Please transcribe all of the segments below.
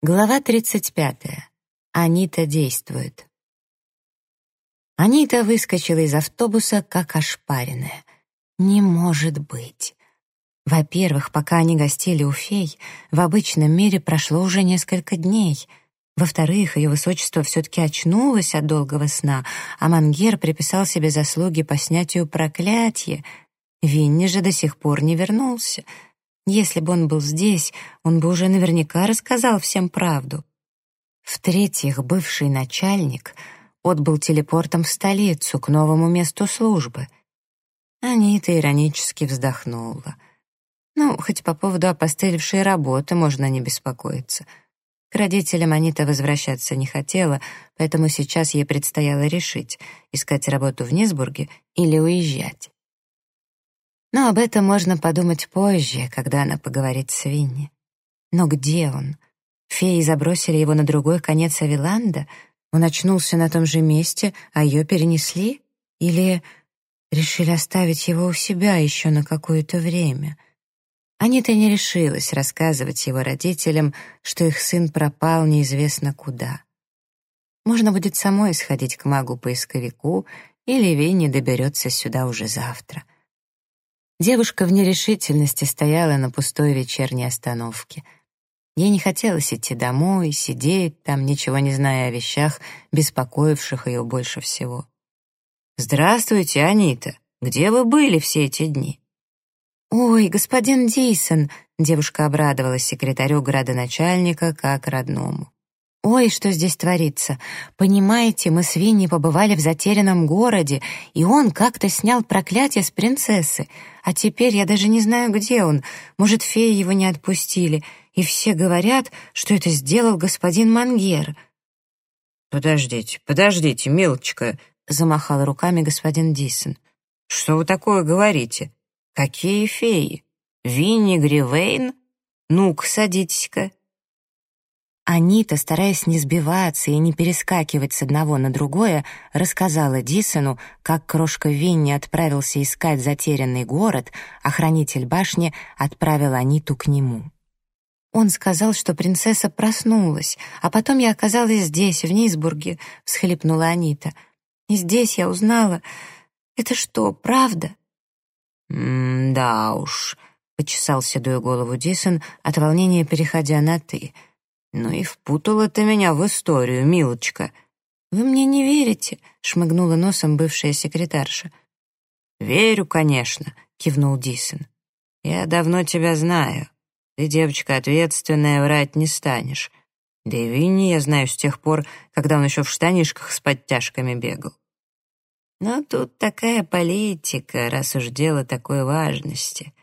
Глава 35. Анита действует. Анита выскочила из автобуса, как ошпаренная. Не может быть. Во-первых, пока они гостили у фей, в обычном мире прошло уже несколько дней. Во-вторых, ее высочество все-таки очнулось от долгого сна, а Мангер приписал себе заслуги по снятию проклятия. Винни же до сих пор не вернулся — если бы он был здесь, он бы уже наверняка рассказал всем правду. В-третьих, бывший начальник отбыл телепортом в столицу к новому месту службы. Анита иронически вздохнула. Ну, хоть по поводу опостылевшей работы можно не беспокоиться. К родителям Анита возвращаться не хотела, поэтому сейчас ей предстояло решить, искать работу в Низбурге или уезжать. Но об этом можно подумать позже, когда она поговорит с Винни. Но где он? Феи забросили его на другой конец Авиланда? Он очнулся на том же месте, а ее перенесли? Или решили оставить его у себя еще на какое-то время? Анита не решилась рассказывать его родителям, что их сын пропал неизвестно куда. Можно будет самой сходить к магу-поисковику, или Винни доберется сюда уже завтра. Девушка в нерешительности стояла на пустой вечерней остановке. Ей не хотелось идти домой, сидеть там, ничего не зная о вещах, беспокоивших ее больше всего. «Здравствуйте, Анита! Где вы были все эти дни?» «Ой, господин Дейсон!» — девушка обрадовалась секретарю градоначальника как родному. «Ой, что здесь творится! Понимаете, мы с Винни побывали в затерянном городе, и он как-то снял проклятие с принцессы, а теперь я даже не знаю, где он. Может, феи его не отпустили, и все говорят, что это сделал господин Мангер». «Подождите, подождите, милочка», — замахал руками господин Дисон. «Что вы такое говорите? Какие феи? Винни Гривейн? Ну-ка, садитесь-ка». Анита, стараясь не сбиваться и не перескакивать с одного на другое, рассказала Дисону, как крошка Винни отправился искать затерянный город, а хранитель башни отправил Аниту к нему. Он сказал, что принцесса проснулась, а потом я оказалась здесь, в Низбурге, — всхлипнула Анита. И здесь я узнала... Это что, правда? «М-да уж», — почесал седую голову Дисон, от волнения переходя на «ты». «Ну и впутала ты меня в историю, милочка». «Вы мне не верите?» — шмыгнула носом бывшая секретарша. «Верю, конечно», — кивнул Дисон. «Я давно тебя знаю. Ты, девочка ответственная, врать не станешь. Да и Винни я знаю с тех пор, когда он еще в штанишках с подтяжками бегал. Но тут такая политика, раз уж дело такой важности.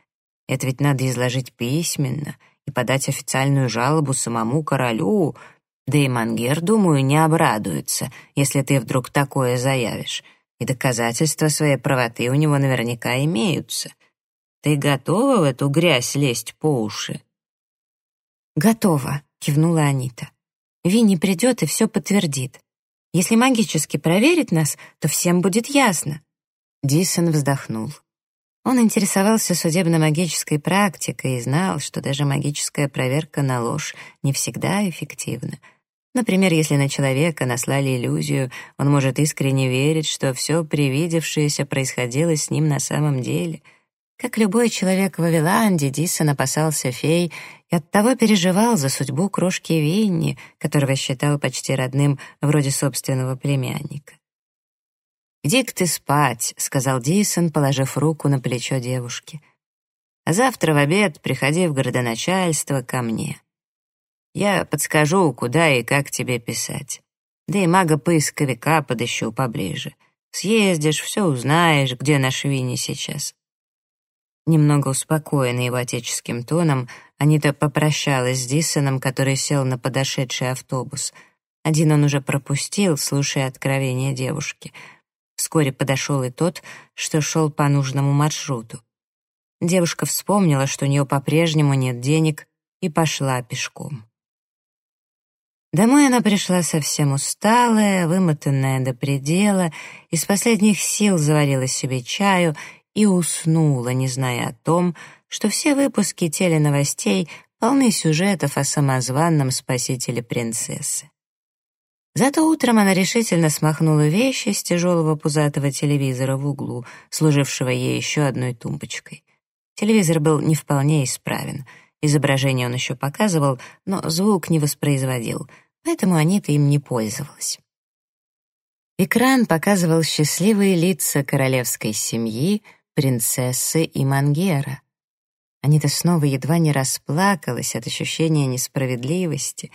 Это ведь надо изложить письменно — и подать официальную жалобу самому королю, да и Мангер, думаю, не обрадуется, если ты вдруг такое заявишь. И доказательства своей правоты у него наверняка имеются. Ты готова в эту грязь лезть по уши?» «Готова», — кивнула Анита. «Винни придет и все подтвердит. Если магически проверит нас, то всем будет ясно». Дисон вздохнул. Он интересовался судебно-магической практикой и знал, что даже магическая проверка на ложь не всегда эффективна. Например, если на человека наслали иллюзию, он может искренне верить, что все привидевшееся происходило с ним на самом деле. Как любой человек в Вавиланде, Дисон опасался фей и оттого переживал за судьбу крошки Винни, которого считал почти родным, вроде собственного племянника. «Иди-ка ты спать», — сказал Дисон, положив руку на плечо девушки. «А завтра в обед приходи в городоначальство ко мне. Я подскажу, куда и как тебе писать. Да и мага-поисковика подыщу поближе. Съездишь, все узнаешь, где наш Винни сейчас». Немного успокоенный его отеческим тоном, Анита попрощалась с Дисоном, который сел на подошедший автобус. Один он уже пропустил, слушая откровения девушки — Вскоре подошел и тот, что шел по нужному маршруту. Девушка вспомнила, что у нее по-прежнему нет денег, и пошла пешком. Домой она пришла совсем усталая, вымотанная до предела, из последних сил заварила себе чаю и уснула, не зная о том, что все выпуски теленовостей полны сюжетов о самозванном спасителе принцессы. Зато утром она решительно смахнула вещи с тяжелого пузатого телевизора в углу, служившего ей еще одной тумбочкой. Телевизор был не вполне исправен. Изображение он еще показывал, но звук не воспроизводил, поэтому Анита им не пользовалась. Экран показывал счастливые лица королевской семьи, принцессы и Мангера. Анита снова едва не расплакалась от ощущения несправедливости,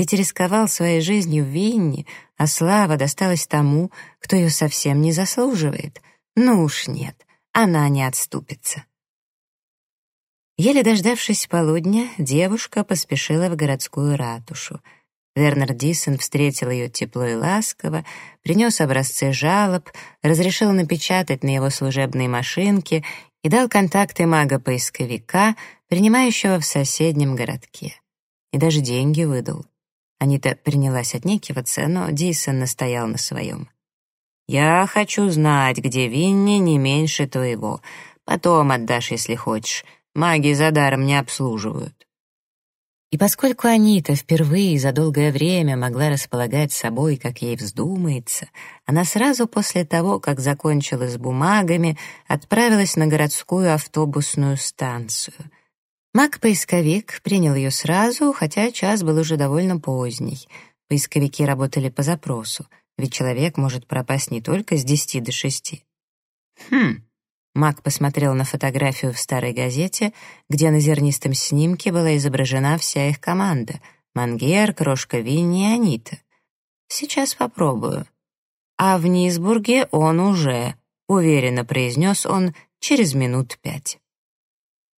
ведь рисковал своей жизнью Винни, а слава досталась тому, кто ее совсем не заслуживает. Ну уж нет, она не отступится. Еле дождавшись полудня, девушка поспешила в городскую ратушу. Вернер Дисон встретил ее тепло и ласково, принес образцы жалоб, разрешил напечатать на его служебной машинке и дал контакты мага-поисковика, принимающего в соседнем городке. И даже деньги выдал. Анита принялась отнекиваться, но Дисон настоял на своем. «Я хочу знать, где Винни не меньше твоего. Потом отдашь, если хочешь. Маги за даром не обслуживают. И поскольку Анита впервые за долгое время могла располагать собой, как ей вздумается, она сразу после того, как закончила с бумагами, отправилась на городскую автобусную станцию. Маг-поисковик принял ее сразу, хотя час был уже довольно поздний. Поисковики работали по запросу, ведь человек может пропасть не только с десяти до шести. «Хм, Мак посмотрел на фотографию в старой газете, где на зернистом снимке была изображена вся их команда — Мангер, Крошка Винни и Анита. «Сейчас попробую». «А в Низбурге он уже», — уверенно произнес он через минут пять.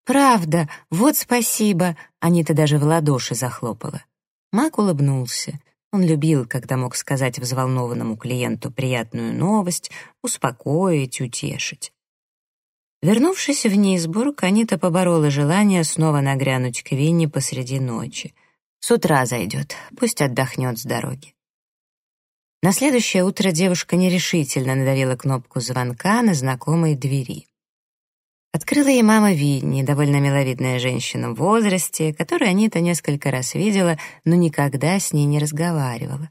«Правда, вот спасибо», — Анита даже в ладоши захлопала. Мак улыбнулся. Он любил, когда мог сказать взволнованному клиенту приятную новость, успокоить, утешить. Вернувшись в Низбург, Анита поборола желание снова нагрянуть к Винни посреди ночи. С утра зайдет, пусть отдохнет с дороги. На следующее утро девушка нерешительно надавила кнопку звонка на знакомой двери. Открыла ей мама Винни, довольно миловидная женщина в возрасте, которую Анита несколько раз видела, но никогда с ней не разговаривала.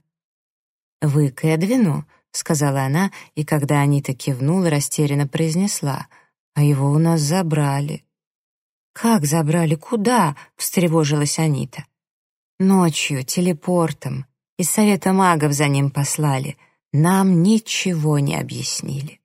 «Вы к Эдвину?» — сказала она, и когда Анита кивнула, растерянно произнесла — а его у нас забрали». «Как забрали? Куда?» — встревожилась Анита. «Ночью, телепортом. Из совета магов за ним послали. Нам ничего не объяснили».